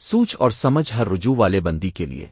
سوچ اور سمجھ ہر رجوع والے بندی کے لیے۔